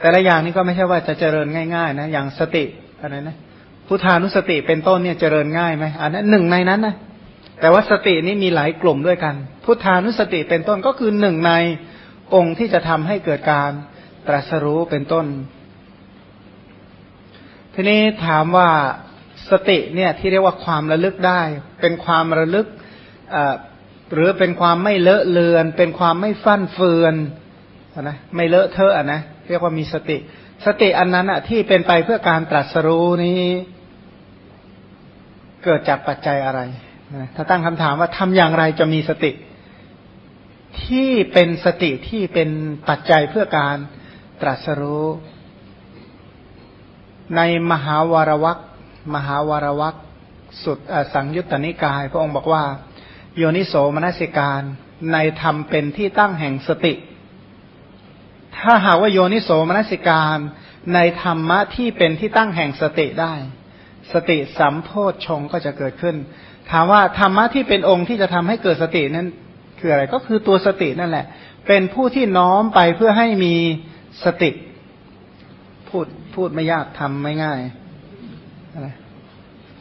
แต่ละอย่างนี้ก็ไม่ใช่ว่าจะเจริญง่าย ๆ นะอย่างสติอะไรนะพุทธานุสติเป็นต้นเนี่ยเจริญง่ายไหมอันนั้นหนึ่งในนั้นนะแต่ว่าสตินี้มีหลายกลุ่มด้วยกัน พุทธานุสติเป็นต้นก็คือหนึ่งในองค์ที่จะทำให้เกิดการตรัสรู้เป็นต้น ทีนี้ถามว่าสติเนี่ยที่เรียกว่าความระลึกได้ เป็นความระลึกหรือเป็นความไม่เลอะเลือน เป็นความไม่ฟั่นเฟือน นะไม่เลอะเทอะนะเรียกว่ามีสติ สติอันนั้นอะ ที่เป็นไปเพื่อการตรัสรู้นี้ เกิดจากปัจจัยอะไรถ้าตั้งคำถามว่าทำอย่างไรจะมีสติ ที่เป็นสติที่เป็นปัจจัยเพื่อการตรัสรู้ ในมหาวารวักมหาวารวักสุดสังยุตตนิกาย พระองค์บอกว่า โยนิโสมนสิการ ในธรรมเป็นที่ตั้งแห่งสติ ถ้าหากว่าโยนิโสมนสิการในธรรมะที่เป็นที่ตั้งแห่งสติได้ สติสัมโพชฌงก็จะเกิดขึ้น ถามว่าธรรมะที่เป็นองค์ที่จะทำให้เกิดสตินั้นคืออะไรก็คือตัวสตินั่นแหละ เป็นผู้ที่น้อมไปเพื่อให้มีสติ พูดพูดไม่ยากทำไม่ง่าย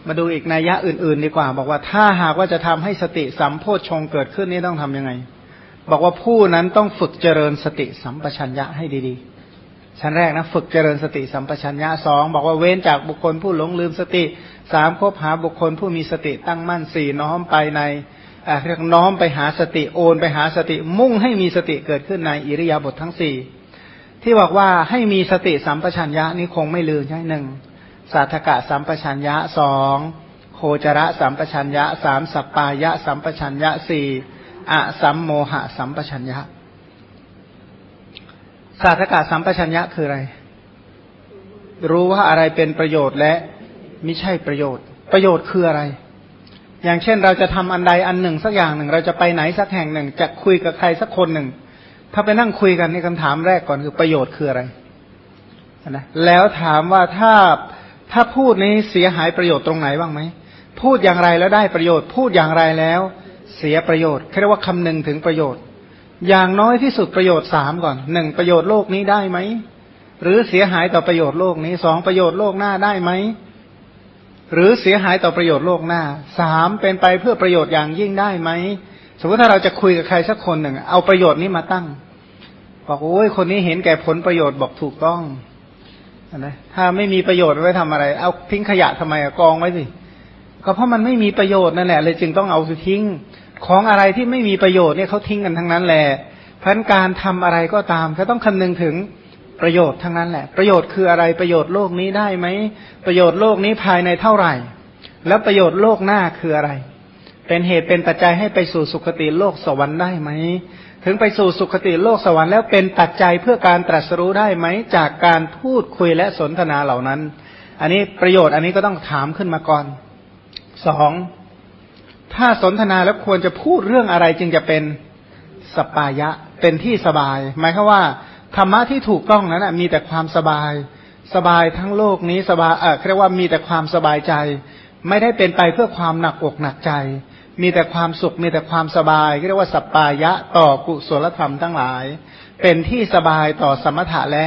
มาดูอีกนัยยะอื่น ๆ ดีกว่า บอกว่าถ้าหากว่าจะทำให้สติสัมโพชฌงเกิดขึ้นนี่ต้องทํำยังไง บอกว่าผู้นั้นต้องฝึกเจริญสติสัมปชัญญะให้ดีๆ ชั้นแรกนะฝึกเจริญสติสัมปชัญญะสองบอกว่าเว้นจากบุคคลผู้หลงลืมสติสามคบหาบุคคลผู้มีสติตั้งมั่นสี่น้อมไปในเรียกน้อมไปหาสติโอนไปหาสติมุ่งให้มีสติเกิดขึ้นในอิริยาบถททั้งสี่ที่บอกว่าให้มีสติสัมปชัญญะนี่คงไม่ลืมใช่หนึ่งสัทธกะสัมปชัญญะสองโคจระสัมปชัญญะสามสัปปายะสัมปชัญญะสี่ อสัมโมหะสัมปชัญญะสัทธกะสัมปชัญญะคืออะไร รู้ว่าอะไรเป็นประโยชน์และไม่ใช่ประโยชน์ ประโยชน์คืออะไร อย่างเช่นเราจะทำอันใดอันหนึ่งสักอย่างหนึ่ง เราจะไปไหนสักแห่งหนึ่ง จะคุยกับใครสักคนหนึ่ง ถ้าไปนั่งคุยกันในคำถามแรกก่อนคือประโยชน์คืออะไรนะแล้วถามว่าถ้าถ้าพูดนี้เสียหายประโยชน์ตรงไหนบ้างไหมพูดอย่างไรแล้วได้ประโยชน์ พูดอย่างไรแล้ว เสียประโยชน์เรียกว่าคำนึงถึงประโยชน์ อย่างน้อยที่สุดประโยชน์สามก่อนหนึ่งประโยชน์โลกนี้ได้ไหมหรือเสียหายต่อประโยชน์โลกนี้สองประโยชน์โลกหน้าได้ไหมหรือเสียหายต่อประโยชน์โลกหน้าสามเป็นไปเพื่อประโยชน์อย่างยิ่งได้ไหมสมมติถ้าเราจะคุยกับใครสักคนหนึ่ง เอาประโยชน์นี้มาตั้งบอกโอ้ยคนนี้เห็นแก่ผลประโยชน์บอกถูกต้องนะถ้าไม่มีประโยชน์ไว้ทำอะไร เอาทิ้งขยะทำไมกองไว้สิก็เพราะมันไม่มีประโยชน์นั่นแหละเลยจึงต้องเอาไปทิ้ง ของอะไรที่ไม่มีประโยชน์เนี่ยเขาทิ้งกันทั้งนั้นแหละพันการทำอะไรก็ตามเขาต้องคำนึงถึงประโยชน์ทั้งนั้นแหละ ประโยชน์คืออะไรประโยชน์โลกนี้ได้ไหม ประโยชน์โลกนี้ภายในเท่าไหร่ แล้วประโยชน์โลกหน้าคืออะไร เป็นเหตุเป็นปัจจัยให้ไปสู่สุคติโลกสวรรค์ได้ไหม ถึงไปสู่สุคติโลกสวรรค์แล้วเป็นปัจจัยเพื่อการตรัสรู้ได้ไหม จากการพูดคุยและสนทนาเหล่านั้น อันนี้ประโยชน์อันนี้ก็ต้องถามขึ้นมาก่อนสอง ถ้าสนทนาแล้วควรจะพูดเรื่องอะไรจึงจะเป็นสปายะเป็นที่สบาย หมายคือว่าธรรมะที่ถูกต้องนั้นนะมีแต่ความสบาย สบายทั้งโลกนี้สบายเออเรียกว่ามีแต่ความสบายใจ ไม่ได้เป็นไปเพื่อความหนักอกหนักใจ มีแต่ความสุขมีแต่ความสบายเรียกว่าสปปายะต่อกุศลธรรมทั้งหลาย เป็นที่สบายต่อสมถะและ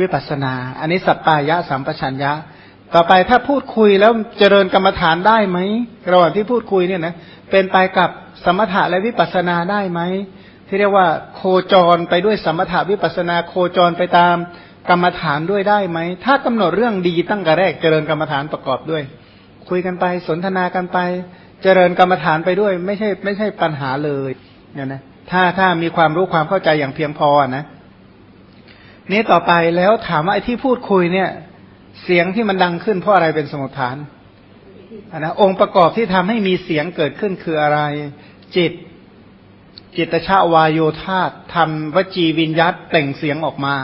วิปัสสนา อันนี้สัปปายะสัมปชัญญะ ต่อไปถ้าพูดคุยแล้วเจริญกรรมฐานได้ไหมระหว่างที่พูดคุยเนี่ยนะเป็นไปกับสมถะและวิปัสสนาได้ไหมที่เรียกว่าโคจรไปด้วยสมถะวิปัสนาโคจรไปตามกรรมฐานด้วยได้ไหม ถ้ากำหนดเรื่องดีตั้งแต่แรกเจริญกรรมฐานประกอบด้วย คุยกันไปสนทนากันไป เจริญกรรมฐานไปด้วย ไม่ใช่ไม่ใช่ปัญหาเลยเนี่ยนะถ้าถ้ามีความรู้ความเข้าใจอย่างเพียงพอนะนี้ต่อไปแล้วถามว่าไอ้ที่พูดคุยเนี่ย เสียงที่มันดังขึ้นเพราะอะไรเป็นสมุทฐานนะองค์ประกอบที่ทำให้มีเสียงเกิดขึ้นคืออะไร จิต จิตชาวายโยธาทำวจีวิญญัตเปล่งเสียงออกมา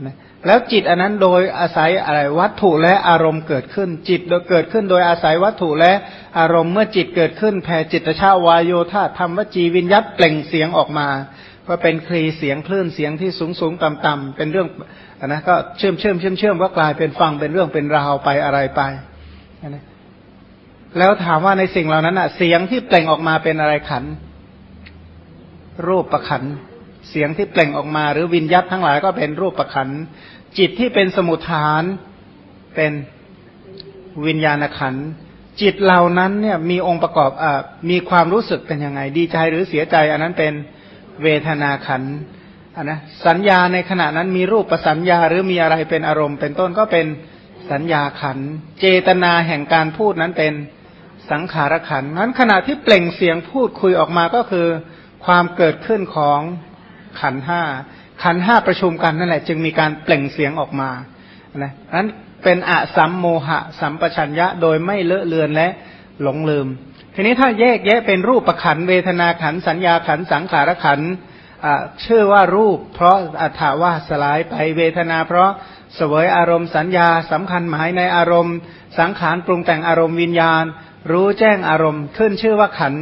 นะแล้วจิตอันนั้นโดยอาศัยอะไรวัตถุและอารมณ์เกิดขึ้น จิตโดยเกิดขึ้นโดยอาศัยวัตถุและอารมณ์เมื่อจิตเกิดขึ้นแผ่จิตชาวายโยธาธรรมวจีวิญญัตเปล่งเสียงออกมา ก็เป็นคลีเสียงคลื่นเสียงที่สูงสูงต่ำต่ำเป็นเรื่องนะก็เชื่อมเชื่อมเชื่อมเชื่อมว่ากลายเป็นฟังเป็นเรื่องเป็นราวไปอะไรไปนะแล้วถามว่าในสิ่งเหล่านั้นอะ เสียงที่เปล่งออกมาเป็นอะไรขัน รูปประขัน เสียงที่เปล่งออกมา หรือวิญญาตทั้งหลายก็เป็นรูปประขัน จิตที่เป็นสมุทฐานเป็นวิญญาณขันจิตเหล่านั้นเนี่ยมีองค์ประกอบอมีความรู้สึกเป็นยังไง ดีใจหรือเสียใจ อันนั้นเป็น เวทนาขันอันนะสัญญาในขณะนั้นมีรูปประสัญญาหรือมีอะไรเป็นอารมณ์ เป็นต้นก็เป็นสัญญาขัน เจตนาแห่งการพูดนั้นเป็นสังขารขันนั้นขณะที่เปล่งเสียงพูดคุยออกมาก็คือ ความเกิดขึ้นของขันห้าขันห้าประชุมกันนั่นแหละ จึงมีการเปล่งเสียงออกมานะนั้นเป็นอะสัมโมหะสัมปชัญญะโดยไม่เลอะเลือนและ หลงลืม ทีนี้ถ้าแยกแยะเป็นรูปประขันเวทนาขันสัญญาขันสังขารขันชื่อว่ารูป เพราะอัฐาว่าสลายไปเวทนา เพราะเสวยอารมณ์สัญญาสำคัญหมายในอารมณ์ สังขารปรุงแต่งอารมณ์วิญญาณ รู้แจ้งอารมณ์ ขึ้นชื่อว่าขัน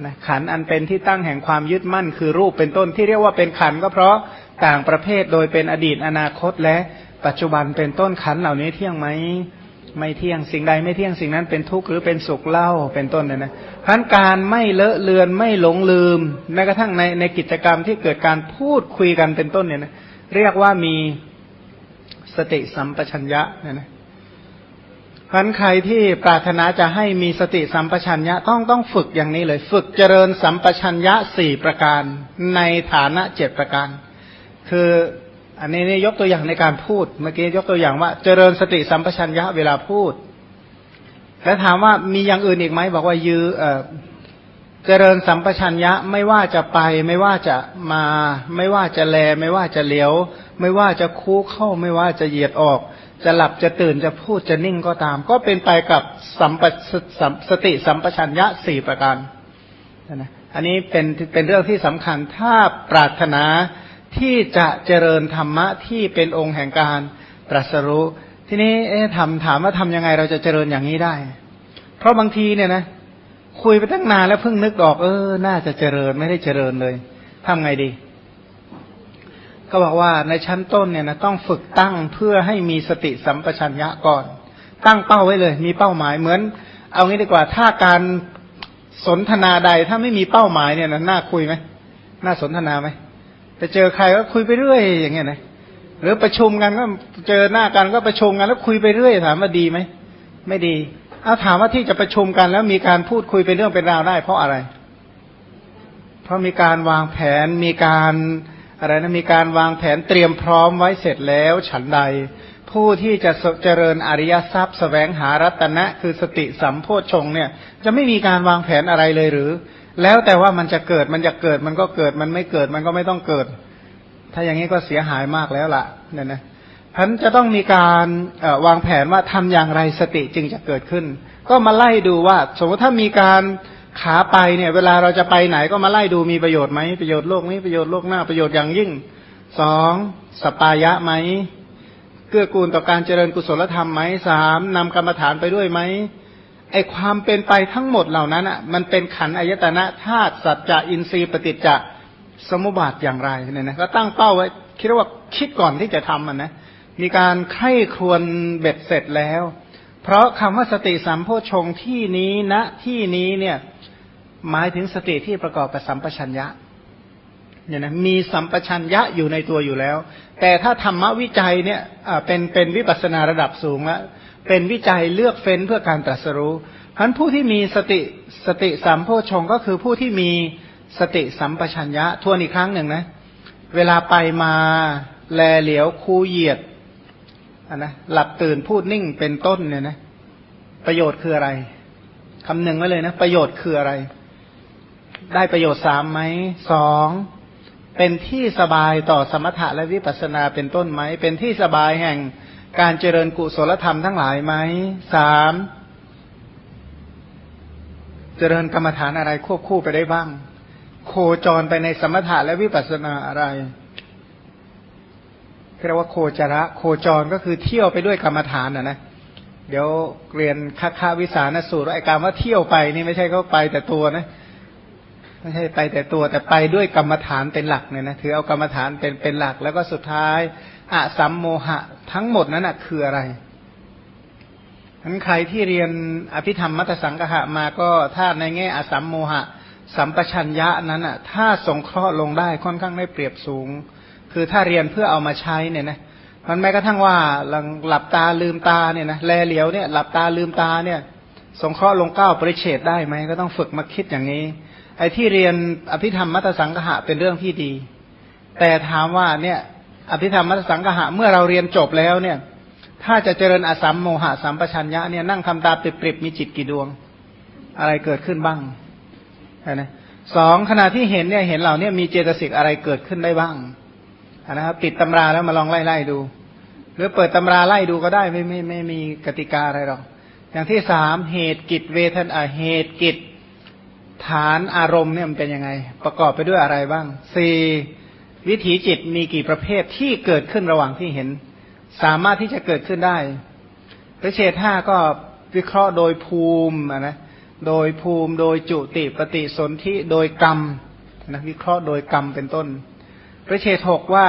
นะขันอันเป็นที่ตั้งแห่งความยึดมั่นคือรูปเป็นต้นที่เรียกว่าเป็นขันก็เพราะต่างประเภทโดยเป็นอดีตอนาคตและปัจจุบันเป็นต้นขันเหล่านี้เที่ยงไหม ไม่เที่ยงสิ่งใดไม่เที่ยงสิ่งนั้นเป็นทุกข์หรือเป็นสุขเล่าเป็นต้นเนี่ยนะพันการไม่เลอะเลือนไม่หลงลืมแม้กระทั่งในในกิจกรรมที่เกิดการพูดคุยกันเป็นต้นเนี่ยนะเรียกว่ามีสติสัมปชัญญะเนี่ยนะพันใครที่ปรารถนาจะให้มีสติสัมปชัญญะต้องต้องฝึกอย่างนี้เลย ฝึกเจริญสัมปชัญญะสี่ประการในฐานะเจ็ดประการ คือ อันนี้นี่ยกตัวอย่างในการพูด เมื่อกี้ยกตัวอย่างว่า เจริญสติสัมปชัญญะเวลาพูด แล้วถามว่ามีอย่างอื่นอีกไหมบอกว่ายือเออเจริญสัมปชัญญะไม่ว่าจะไป ไม่ว่าจะมา ไม่ว่าจะแล ไม่ว่าจะเลี้ยว ไม่ว่าจะคู่เข้าไม่ว่าจะเหยียดออก จะหลับจะตื่นจะพูดจะนิ่งก็ตาม ก็เป็นไปกับสัมปสติสัมปชัญญะสี่ประการนะอันนี้เป็นเป็นเรื่องที่สำคัญถ้าปรารถนา ที่จะเจริญธรรมะที่เป็นองค์แห่งการตรัสรู้ ทีนี้เอ๊ะทำถามว่าทำยังไงเราจะเจริญอย่างนี้ได้ เพราะบางทีเนี่ยนะคุยไปตั้งนานแล้วเพิ่งนึกออกเออ น่าจะเจริญไม่ได้เจริญเลยทำไงดี ก็บอกว่าในชั้นต้นเนี่ยนะต้องฝึกตั้งเพื่อให้มีสติสัมปชัญญะก่อน ตั้งเป้าไว้เลย มีเป้าหมายเหมือน เอางี้ดีกว่าถ้าการสนทนาใดถ้าไม่มีเป้าหมายเนี่ยนะน่าคุยไหมน่าสนทนาไหม จะเจอใครก็คุยไปเรื่อยอย่างเงี้ยนะหรือประชุมกันก็เจอหน้ากันก็ประชุมกันแล้วคุยไปเรื่อยถามว่าดีไหมไม่ดีเอาถามว่าที่จะประชุมกันแล้วมีการพูดคุยเป็นเรื่องเป็นราวได้ เพราะอะไร เพราะมีการวางแผนมีการอะไรนะมีการวางแผนเตรียมพร้อมไว้เสร็จแล้วฉันใด ผู้ที่จะเจริญอริยทรัพย์สแสวงหารัตนะ คือสติสัมโพชงเนี่ย จะไม่มีการวางแผนอะไรเลยหรือ แล้วแต่ว่ามันจะเกิดมันจะเกิดมันก็เกิดมันไม่เกิดมันก็ไม่ต้องเกิด ถ้าอย่างนี้ก็เสียหายมากแล้วล่ะเนี่ยนะพันจะต้องมีการวางแผนว่าทำอย่างไรสติจึงจะเกิดขึ้น ก็มาไล่ดูว่า สมมติถ้ามีการขาไปเนี่ย เวลาเราจะไปไหนก็มาไล่ดูมีประโยชน์ไหมประโยชน์โลกนี้ประโยชน์โลกหน้าประโยชน์อย่างยิ่งสองสปายะไหมเกื้อกูลต่อการเจริญกุศลธรรมไหมสามนำกรรมฐานไปด้วยไหม ไอความเป็นไปทั้งหมดเหล่านั้นอะมันเป็นขันอายตนะธาตุสัจจะอินทรีย์ปฏิจจะสมุบาทอย่างไรเนี่ยนะก็ตั้งเป้าไว้คิดว่าคิดก่อนที่จะทำมันนะมีการไข้ครวนเบ็ดเสร็จแล้ว เพราะคำว่าสติสัมโพชงที่นี้ณนะที่นี้เนี่ยหมายถึงสติที่ประกอบกับสัมปชัญญะเนี่ยนะมีสัมปชัญญะอยู่ในตัวอยู่แล้ว แต่ถ้าธรรมวิจัยเนี่ยเป็นเป็นวิปัสนาระดับสูงแล้ว เป็นวิจัยเลือกเฟ้นเพื่อการตรัสรู้พันผู้ที่มีสติสติสัมโพชงก็คือผู้ที่มีสติสัมปชัญญะทวนอีกครั้งหนึ่งนะ เวลาไปมาแลเหลียวคูเหยียดนนะหลับตื่นพูดนิ่งเป็นต้นเนี่ยนะ ประโยชน์คืออะไรคำหนึ่งไว้เลยนะ ประโยชน์คืออะไร ได้ประโยชน์สามไหมสองเป็นที่สบายต่อสมถะและวิปัสสนาเป็นต้นไหม เป็นที่สบายแห่ง การเจริญกุศลธรรมทั้งหลายไหมสามเจริญกรรมฐานอะไรควบคู่ไปได้บ้าง โคจรไปในสมถะและวิปัสสนาอะไรเรียกว่าโคจระ โคจรก็คือเที่ยวไปด้วยกรรมฐานนะนะเดี๋ยวเรียนคาคาวิสานสูตรไอ้การว่าเที่ยวไปนี่ไม่ใช่เขาไปแต่ตัวนะไม่ใช่ไปแต่ตัวแต่ไปด้วยกรรมฐานเป็นหลักเนี่ยนะถือเอากรรมฐานเป็นเป็นหลัก แล้วก็สุดท้าย อสัมโมหะ ทั้งหมดนั้นคืออะไรทั้นใครที่เรียนอภิธรรมมัตสังกหะมาก็ถ้าในแง่อสัมโมหะ สัมปชัญญะนั้นอะ ถ้าสงเคราะห์ลงได้ค่อนข้างได้เปรียบสูง คือถ้าเรียนเพื่อเอามาใช้เนี่ยนะมันแม้กระทั่งว่าหลับตาลืมตาเนี่ยนะแลเหลียวเนี่ยหลับตาลืมตาเนี่ย สงเคราะห์ลงเก้าปริเฉดได้ไหมก็ต้องฝึกมาคิดอย่างนี้ ไอ้ที่เรียนอภิธรรมมัตสังกหะเป็นเรื่องที่ดี แต่ถามว่าเนี่ย อภิธรรมมัสังกหะเมื่อเราเรียนจบแล้วเนี่ย ถ้าจะเจริญอสัมโมหะสัมปชัญญะเนี่ยนั่งทำตาปริบๆมีจิตกี่ดวง อะไรเกิดขึ้นบ้างนะสองขณะที่เห็นเนี่ยเห็นเหล่านี้มีเจตสิกอะไรเกิดขึ้นได้บ้างนะครับปิดตำราแล้วมาลองไล่ๆดู หรือเปิดตำราไล่ดูก็ได้ไม่ไม่ไม่มีกติกาอะไรหรอก อย่างที่สามเหตุกิจเวทนาเหตุกิจฐานอารมณ์เนี่ยมันเป็นยังไง ประกอบไปด้วยอะไรบ้างสี่ วิถีจิตมีกี่ประเภทที่เกิดขึ้นระหว่างที่เห็น สามารถที่จะเกิดขึ้นได้พระเชษห้าก็วิเคราะห์โดยภูมินะโดยภูมิโดยจุติปฏิสนธิโดยกรรมนะวิเคราะห์โดยกรรมเป็นต้น พระเชษหกว่า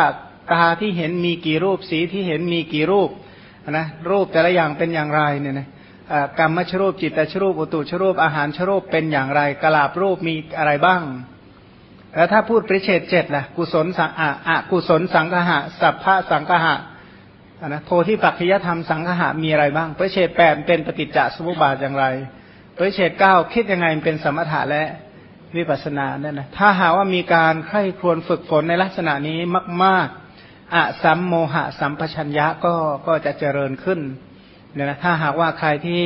ตาที่เห็นมีกี่รูปสีที่เห็นมีกี่รูปนะรูปแต่ละอย่างเป็นอย่างไรเนี่ยนะกรรมชรูปจิตตชรูปอุตุชรูปอาหารชรูปเป็นอย่างไรกลาบรูปมีอะไรบ้าง แล้วถ้าพูดปริเชตเจ็ดล่ะกุศลสังอะอะกุศลสังหะสัพพะสังหะนะโพธิปัจจยธรรมสังหะมีอะไรบ้างปริเชตแปดเป็นปฏิจจสมุปบาทอย่างไรปริเชตเก้าคิดยังไงเป็นสมถะและวิปัสสนาเนี่ยนะถ้าหาว่ามีการใคร่ครวญฝึกฝนในลักษณะนี้มาก ๆอะสัมโมหะสัมปชัญญะก็ก็จะเจริญขึ้นเนี่ยนะถ้าหากว่าใครที่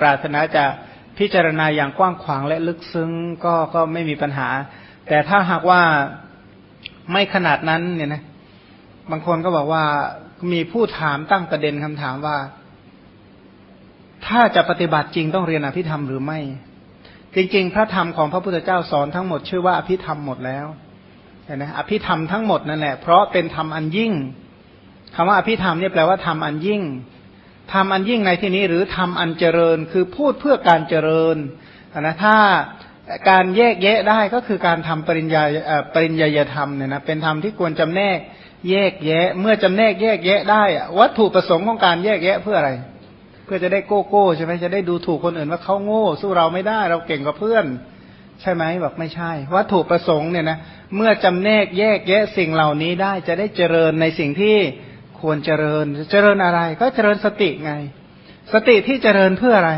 ปรารถนาจะพิจารณาอย่างกว้างขวางและลึกซึ้งก็ก็ไม่มีปัญหา แต่ถ้าหากว่าไม่ขนาดนั้นเนี่ยนะ บางคนก็บอกว่ามีผู้ถามตั้งประเด็นคำถามว่า ถ้าจะปฏิบัติจริงต้องเรียนอภิธรรมหรือไม่ จริง ๆ พระธรรมของพระพุทธเจ้าสอนทั้งหมดชื่อว่าอภิธรรมหมดแล้วเห็นไหมอภิธรรมทั้งหมดนั่นแหละเพราะเป็นธรรมอันยิ่งคำว่าอภิธรรมเนี่ยแปลว่าธรรมอันยิ่งทำอันยิ่งในที่นี้หรือทำอันเจริญ คือพูดเพื่อการเจริญนะถ้า การแยกแยะได้ก็คือการทำปริญญาปริญญาธรรมเนี่ยนะเป็นธรรมที่ควรจำแนกแยกแยะ เมื่อจำแนกแยกแยะได้วัตถุประสงค์ของการแยกแยะเพื่ออะไร เพื่อจะได้โก้โก้ใช่ไหมจะได้ดูถูกคนอื่นว่าเขาโง่สู้เราไม่ได้เราเก่งกว่าเพื่อน ใช่ไหมบอกไม่ใช่ วัตถุประสงค์เนี่ยนะเมื่อจำแนกแยกแยะสิ่งเหล่านี้ได้จะได้เจริญในสิ่งที่ควรเจริญเจริญอะไร ก็เจริญสติไง สติที่เจริญเพื่ออะไร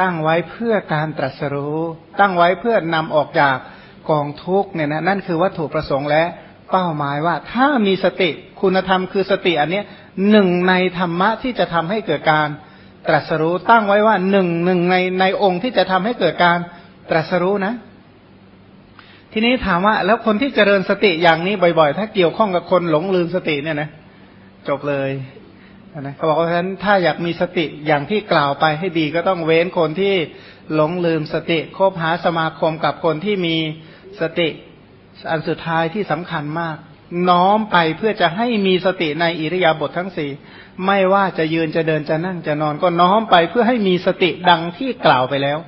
ตั้งไว้เพื่อการตรัสรู้ ตั้งไว้เพื่อนำออกจากกองทุกเนี่ยนะนั่นคือวัตถุประสงค์และเป้าหมายว่าถ้ามีสติคุณธรรมคือสติอันนี้หนึ่งในธรรมะที่จะทำให้เกิดการตรัสรู้ ตั้งไว้ว่าหนึ่งหนึ่งในในองค์ที่จะทำให้เกิดการตรัสรู้นะ ทีนี้ถามว่าแล้วคนที่เจริญสติอย่างนี้บ่อย ๆ ถ้าเกี่ยวข้องกับคนหลงลืมสติเนี่ยนะจบเลย นะเขาบอกว่าฉะนั้นถ้าอยากมีสติอย่างที่กล่าวไปให้ดีก็ต้องเว้นคนที่หลงลืมสติคบหาสมาคมกับคนที่มีสติอันสุดท้ายที่สำคัญมาก น้อมไปเพื่อจะให้มีสติในอิริยาบถททั้งสี่ไม่ว่าจะยืนจะเดินจะนั่งจะนอน ก็น้อมไปเพื่อให้มีสติดังที่กล่าวไปแล้ว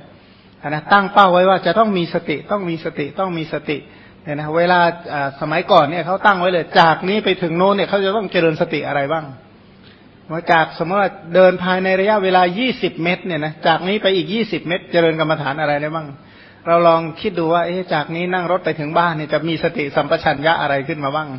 นะตั้งเป้าไว้ว่าจะต้องมีสติต้องมีสติต้องมีสติเนี่ยนะเวลาสมัยก่อนเนี่ยเขาตั้งไว้เลย จากนี้ไปถึงโน้นเนี่ยเขาจะต้องเจริญสติอะไรบ้าง ว่าจากสมมติว่าเดินภายในระยะเวลา 20 เมตร เนี่ยนะ จากนี้ไปอีก 20 เมตร เจริญกรรมฐานอะไรได้บ้าง เราลองคิดดูว่า เอ๊ะ จากนี้นั่งรถไปถึงบ้านเนี่ยจะมีสติสัมปชัญญะอะไรขึ้นมาบ้าง